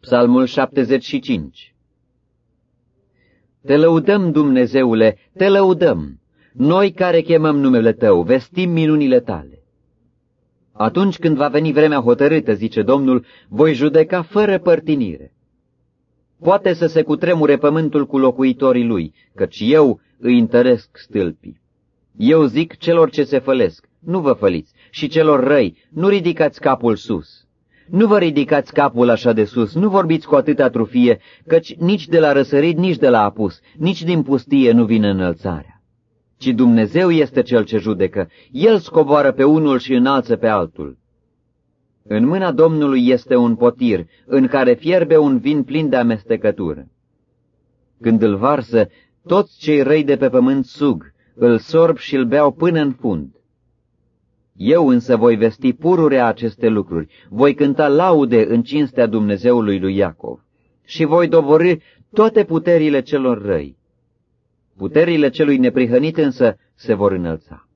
Psalmul 75 Te lăudăm, Dumnezeule, te lăudăm, noi care chemăm numele Tău, vestim minunile Tale. Atunci când va veni vremea hotărâtă, zice Domnul, voi judeca fără părtinire. Poate să se cutremure pământul cu locuitorii lui, căci eu îi întăresc stâlpii. Eu zic celor ce se fălesc, nu vă făliți, și celor răi, nu ridicați capul sus. Nu vă ridicați capul așa de sus, nu vorbiți cu atâta trufie, căci nici de la răsărit, nici de la apus, nici din pustie nu vine înălțarea. Ci Dumnezeu este cel ce judecă, El scoboară pe unul și înalță pe altul. În mâna Domnului este un potir, în care fierbe un vin plin de amestecătură. Când îl varsă, toți cei răi de pe pământ sug, îl sorb și îl beau până în fund. Eu însă voi vesti pururea aceste lucruri, voi cânta laude în cinstea Dumnezeului lui Iacov și voi doborâ toate puterile celor răi. Puterile celui neprihănit însă se vor înălța.